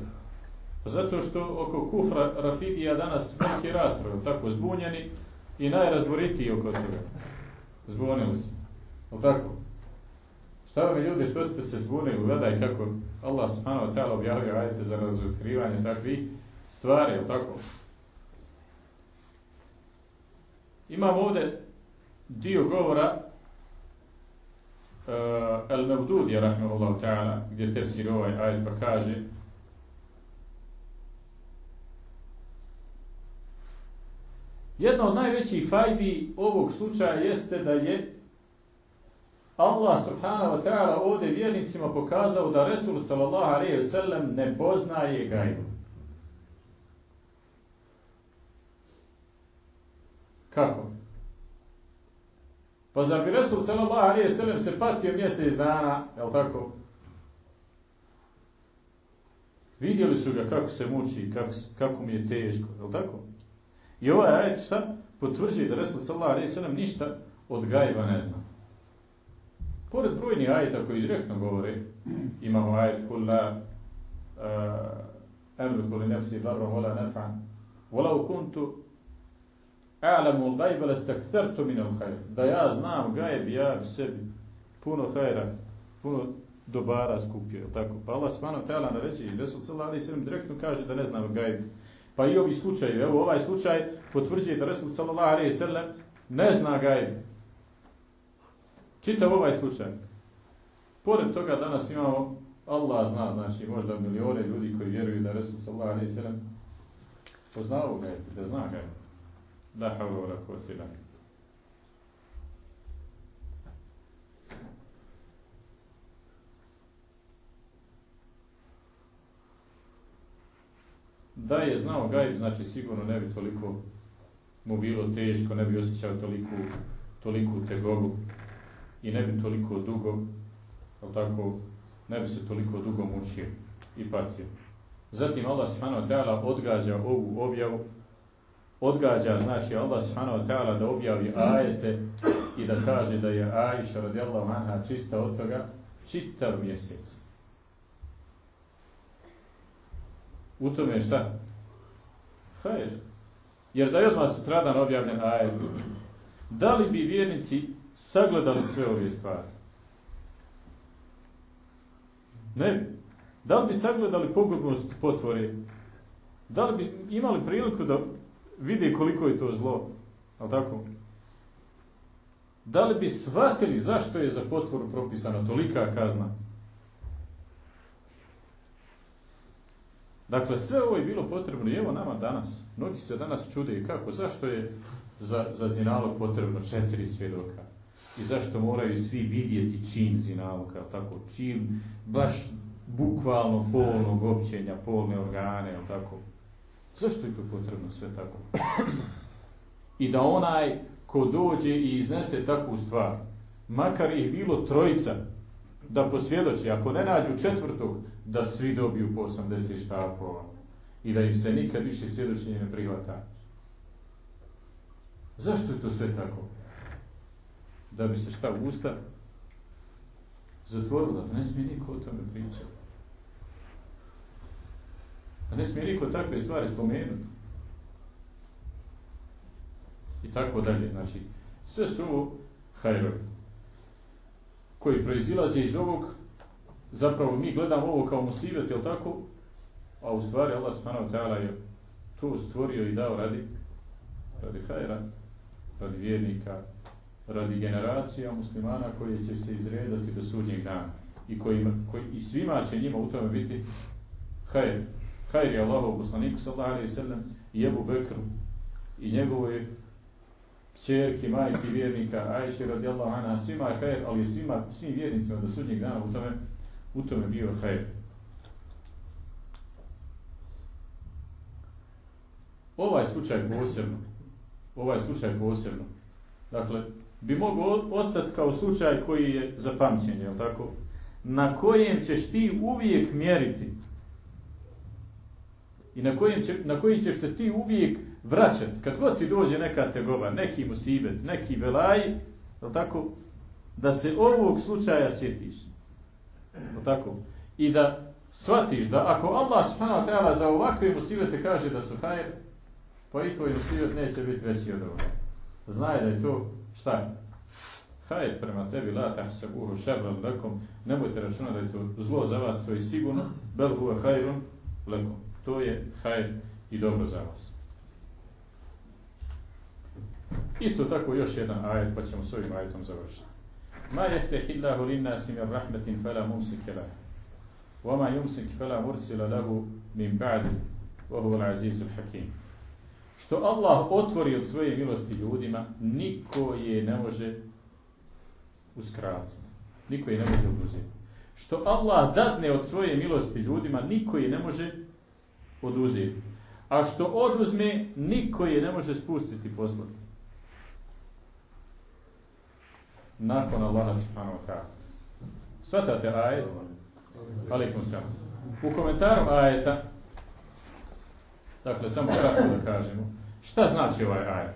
Pa zato što oko kufra Rafidija danas veliki raspravo, tako zbunjeni i najrazboritiji oko toga. Zbunili smo. O tako? Šta vam ljudi, što ste se zbunili? Gledaj kako Allah subhanahu wa ta'ala objavio ajete za razotkrivanje takvih stvari, o tako? Imam ovdje dio govora uh, El Mevdudi, rahmehullahu ta'ala, gdje tefsir ovaj ajet pa kaže Jedna od najvećih fajdi ovog slučaja jeste da je Allah subhanahu wa ta'ala ovdje vjernicima pokazao da Resul sallallahu alaihi wa sallam ne poznaje gajbu. Kako? Pa zar bi Resul sallallahu alaihi wa sallam se patio mjesec dana, je tako? Vidjeli su ga kako se muči, kako, kako mi je teško, je tako? I ovaj ajet šta? Potvrđuje da Resul sallallahu alaihi sallam ništa od gajba ne zna. Pored brojnih ajeta koji direktno govore, imamo ajet kulla emliku li nefsi barrom vola nefan, vola u kuntu a'lamu gajba le stakthirtu min al hajr. Da ja znam gajb, ja bi sebi puno hajra, puno dobara skupio, tako. Pa Allah subhanahu ta'ala naređi i Resul sallallahu alaihi sallam direktno kaže da ne znam gajb. Pa i ovi slučajevi, evo ovaj slučaj potvrđuje da Resul sallallahu alejhi ve sellem ne zna gajb. Čitav ovaj slučaj. Pored toga danas imamo Allah zna, znači možda milione ljudi koji vjeruju da Resul sallallahu alejhi ve sellem poznao gajb, da zna gajb. Da havla wala quwwata illa Da je znao gajb, znači sigurno ne bi toliko mu bilo teško, ne bi osjećao toliku, toliku tegobu i ne bi toliko dugo, tako, ne bi se toliko dugo mučio i patio. Zatim Allah subhanahu wa ta'ala odgađa ovu objavu, odgađa, znači Allah subhanahu wa ta'ala da objavi ajete i da kaže da je Aisha radijallahu anha čista od toga čitav mjesec. U tome šta? Hajr. Jer da je odmah sutradan objavljen ajet, da li bi vjernici sagledali sve ove stvari? Ne bi. Da li bi sagledali pogubnost potvore? Da li bi imali priliku da vide koliko je to zlo? Ali tako? Da li bi shvatili zašto je za potvoru propisana tolika kazna? Dakle, sve ovo je bilo potrebno i evo nama danas. Mnogi se danas čude kako, zašto je za, za zinalog potrebno četiri svjedoka? I zašto moraju svi vidjeti čin zinaluka, tako, čin baš bukvalno polnog općenja, polne organe, tako. Zašto je to potrebno sve tako? I da onaj ko dođe i iznese takvu stvar, makar ih bilo trojica, da posvjedoči, ako ne nađu četvrtog, da svi dobiju po 80 štapova i da im se nikad više svjedočenje ne prihvata. Zašto je to sve tako? Da bi se šta usta zatvorila, da ne smije niko o tome pričati. Da ne smije niko takve stvari spomenuti. I tako dalje. Znači, sve su hajrovi koji proizilaze iz ovog, zapravo mi gledamo ovo kao musibet, jel tako? A u stvari Allah subhanahu ta'ala je to stvorio i dao radi radi hajra, radi vjernika, radi generacija muslimana koji će se izredati do sudnjeg dana i, kojima, koji, i svima će njima u tome biti hajr. Hajr je Allahov poslaniku sallallahu alaihi sallam i Ebu Bekru i njegovoj čerki, majki vjernika, Ajše radijallahu anha, svima je hajr, ali svima, svim vjernicima do sudnjeg dana u tome, u tome bio hajr. Ovaj slučaj posebno, ovaj slučaj posebno, dakle, bi mogao ostati kao slučaj koji je za pamćenje, je tako? Na kojem ćeš ti uvijek mjeriti i na kojem, će, na koji ćeš se ti uvijek vraćati. Kad god ti dođe neka tegoba, neki musibet, neki velaj, je tako? Da se ovog slučaja sjetiš. Je tako? I da shvatiš da ako Allah subhanahu ta'ala za ovakve musibete kaže da su hajr, pa i tvoj musibet neće biti veći od ovoga. Znaj da je to šta? Hajr prema tebi, la tahsabuhu šerran lekom, nemojte računati da je to zlo za vas, to je sigurno, bel huve hajrun lekom. To je hajr i dobro za vas. Isto tako još jedan ajet, pa ćemo s ovim ajetom završiti. Ma jeftehillahu linnasi min rahmetin fela mumsike lah. Wama yumsik fela mursila lahu min ba'di. Wa huwa al-azizul hakim. Što Allah otvori od svoje milosti ljudima, niko je ne može uskratiti. Niko je ne može oduzeti. Što Allah dadne od svoje milosti ljudima, niko je ne može oduzeti. A što oduzme, niko je ne može spustiti poslati. nakon Allaha subhanahu wa ta'ala. Svatate ajet? Alikum se. U komentaru ajeta, dakle, samo kratko da kažemo, šta znači ovaj ajet?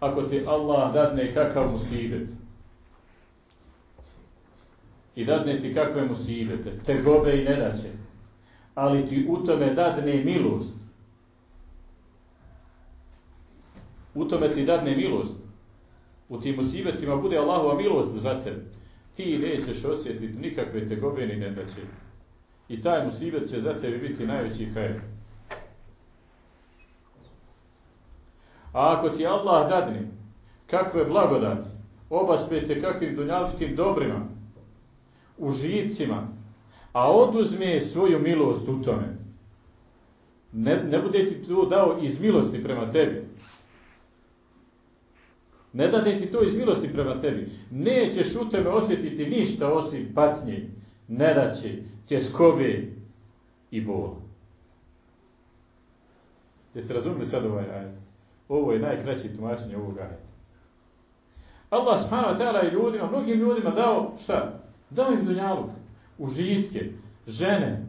Ako ti Allah dadne kakav musibet, i dadne ti kakve musibete, te gobe i nedaće, ali ti u tome dadne milost, u tome ti dadne milost, u tim musibetima bude Allahova milost za tebe, ti nećeš osjetiti nikakve tegobe ni nedaće. I taj musibet će za tebe biti najveći hajr. A ako ti Allah dadne kakve blagodati, obaspete kakvim dunjaličkim dobrima, užicima, a oduzme svoju milost u tome, ne, ne bude ti to dao iz milosti prema tebi, Ne da ti to iz milosti prema tebi. Nećeš u tebe osjetiti ništa osim patnje, nedaće, tjeskobe i bola. Jeste razumili sad ovaj ajet? Ovo je najkraći tumačenje ovog ajeta. Allah subhanahu wa ta'ala je ljudima, mnogim ljudima dao šta? Dao im dunjaluk, užitke, žene,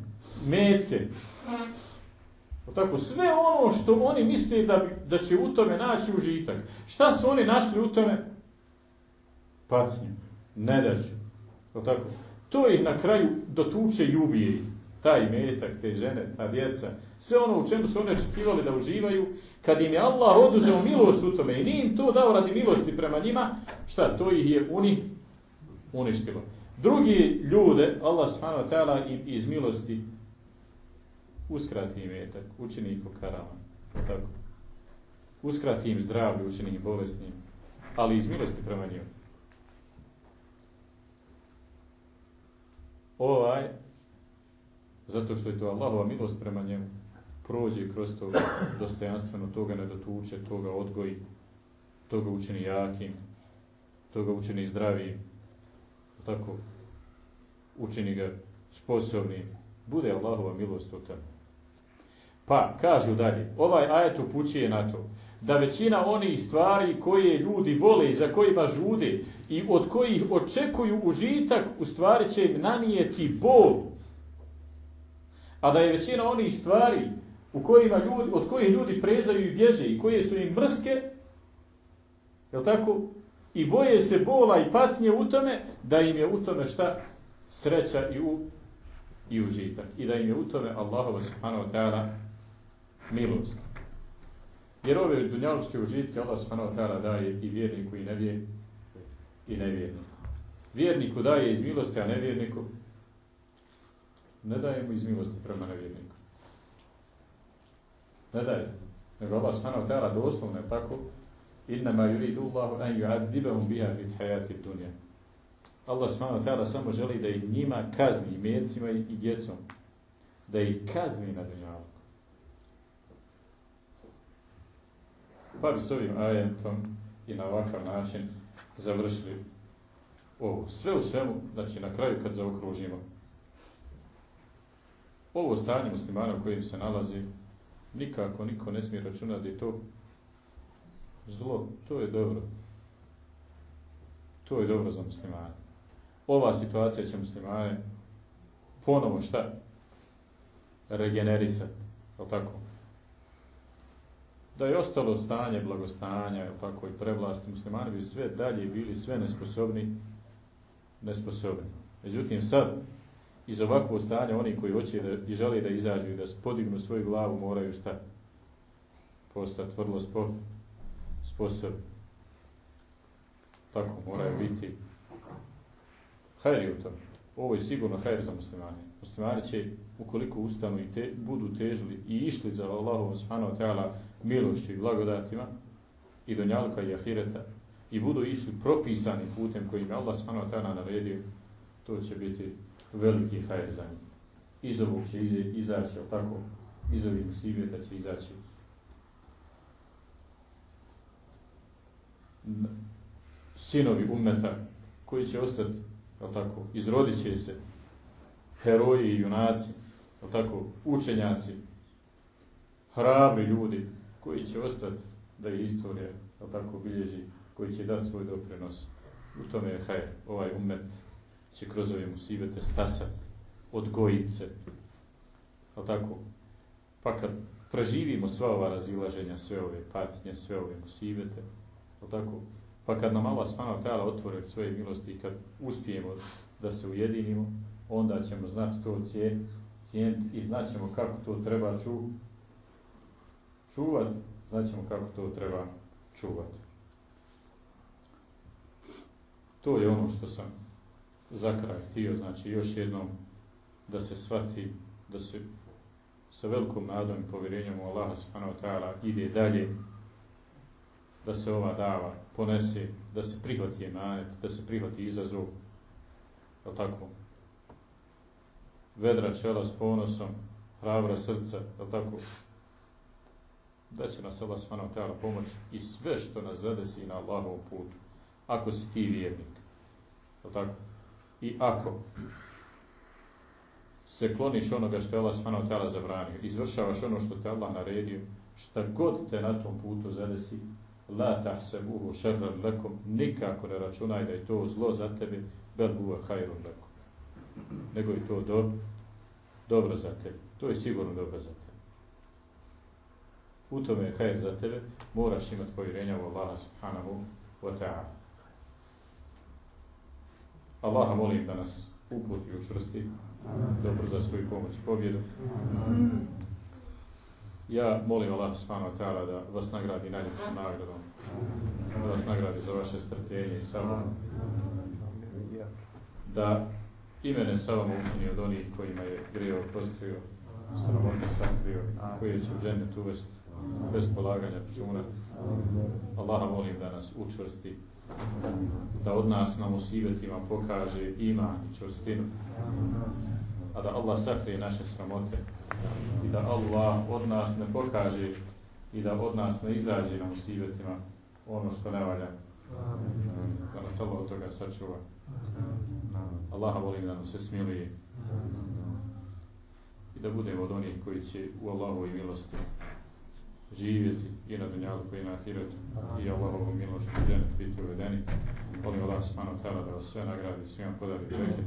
metke, O tako, sve ono što oni misle da, da će u tome naći užitak. Šta su oni našli u tome? Patnju, nedažu. O tako, to ih na kraju dotuče i ubije Taj metak, te žene, ta djeca. Sve ono u čemu su oni očekivali da uživaju, kad im je Allah oduzeo milost u tome i nije im to dao radi milosti prema njima, šta, to ih je uni, uništilo. Drugi ljude, Allah subhanahu wa ta'ala im iz milosti uskrati im etak, učini ih fukarama. Tako. Uskrati im zdravlje, učini ih bolesnim, ali iz milosti prema njima. Ovaj, zato što je to Allahova milost prema njemu, prođe kroz to dostojanstveno, toga ne dotuče, toga odgoji, to ga učini jakim, to ga učini zdravim, tako, učini ga sposobnim, bude Allahova milost u tome. Pa, kažu dalje, ovaj ajet upućuje na to, da većina onih stvari koje ljudi vole i za kojima žude i od kojih očekuju užitak, u stvari će im nanijeti bol. A da je većina onih stvari u kojima ljudi, od kojih ljudi prezaju i bježe i koje su im mrske, je tako? I boje se bola i patnje u tome, da im je u tome šta? Sreća i, u, i užitak. I da im je u tome Allahova subhanahu wa ta'ala milost. Jer ove dunjalučke užitke Allah subhanahu ta'ala daje i vjerniku i nevjerniku. I nevjerniku. Vjerniku daje iz milosti, a nevjerniku ne daje mu iz milosti prema nevjerniku. Ne daje. Nego Allah subhanahu ta'ala doslovno je tako Innama yuridu Allahu an yu'adzibahum biha fi hayati dunya. Allah subhanahu ta'ala samo želi da ih njima kazni, i i djecom. Da ih kazni na dunjalu. Pa bi s ovim ajetom i na ovakav način završili ovo. Sve u svemu, znači na kraju kad zaokružimo ovo stanje muslimana u kojem se nalazi, nikako niko ne smije računati da to zlo, to je dobro. To je dobro za muslimane. Ova situacija će muslimane ponovo šta? Regenerisati. Je tako? Da je ostalo stanje blagostanja, tako, i prevlasti, muslimani bi sve dalje bili sve nesposobni, nesposobni. Međutim, sad, iz ovakvog stanja, oni koji hoće da, i žele da izađu i da podignu svoju glavu, moraju šta? Postati vrlo sposobni sposobni. Tako moraju biti hajri u tome. Ovo je sigurno hajr za muslimane. Muslimani će, ukoliko ustanu i te, budu težili i išli za Allahom subhanahu wa milošću i blagodatima i do njalka i ahireta i budu išli propisani putem kojim je Allah ta'ala naredio, to će biti veliki hajr za njih. Iz ovog će izaći, tako, iz ovih musibeta će izaći. Sinovi umeta koji će ostati, je tako, izrodit će se heroji i junaci, je tako, učenjaci, hrabri ljudi koji će ostati da je istorija, je tako, bilježi, koji će dati svoj doprinos. U tome je hajr, ovaj umet će kroz ove musibete stasat, odgojit se, je tako, pa kad preživimo sva ova razilaženja, sve ove patnje, sve ove musibete, tako? Pa kad nam Allah subhanahu ta'ala otvori svoje milosti i kad uspijemo da se ujedinimo, onda ćemo znati to cijeniti i znaćemo kako to treba ču, čuvati, znaćemo kako to treba čuvati. To je ono što sam za kraj htio, znači još jednom da se shvati, da se sa velikom nadom i povjerenjem u Allaha subhanahu ta'ala ide dalje da se ova dava ponese, da se prihvati emanet, da se prihvati izazov, je tako? Vedra čela s ponosom, hrabra srca, je tako? Da će nas Allah smanav teala pomoć i sve što nas zadesi na Allahovom putu. Ako si ti vjernik, je tako? I ako se kloniš onoga što je Allah smanav teala zabranio, izvršavaš ono što te Allah naredio, šta god te na tom putu zadesi, la tahsebuhu šerran lekom, nikako ne računaj da je to zlo za tebe, bel huve hajrun lekom. Nego je to do, dobro za tebe. To je sigurno dobro za tebe. U tome je hajr za tebe, moraš imati povjerenja u Allaha subhanahu wa ta'ala. Allaha molim da nas uputi i učvrsti, dobro za svoju pomoć pobjedu. Ja molim Allah subhanahu wa ta'ala da vas nagradi najljepšom nagradom. Da vas nagradi za vaše strpljenje i samo. Da imene sa vama učini od onih kojima je grijeo postrio, sramote sakrio, koji će u džennet uvest bez polaganja računa. Allaha molim da nas učvrsti, da od nas na musibetima pokaže iman i čvrstinu, a da Allah sakrije naše sramote i da Allah od nas ne pokaže i da od nas ne izađe na musibetima, ono što ne valja. Da nas Allah od toga sačuva. Allaha volim da nam se smiluje i da budemo od onih koji će u Allahovoj milosti živjeti i na dunjalku i na ahiretu. I Allahovom milošću dženet biti uvedeni. Molim Allah subhanahu ta'ala da vas sve nagradi, svima podari. Bereket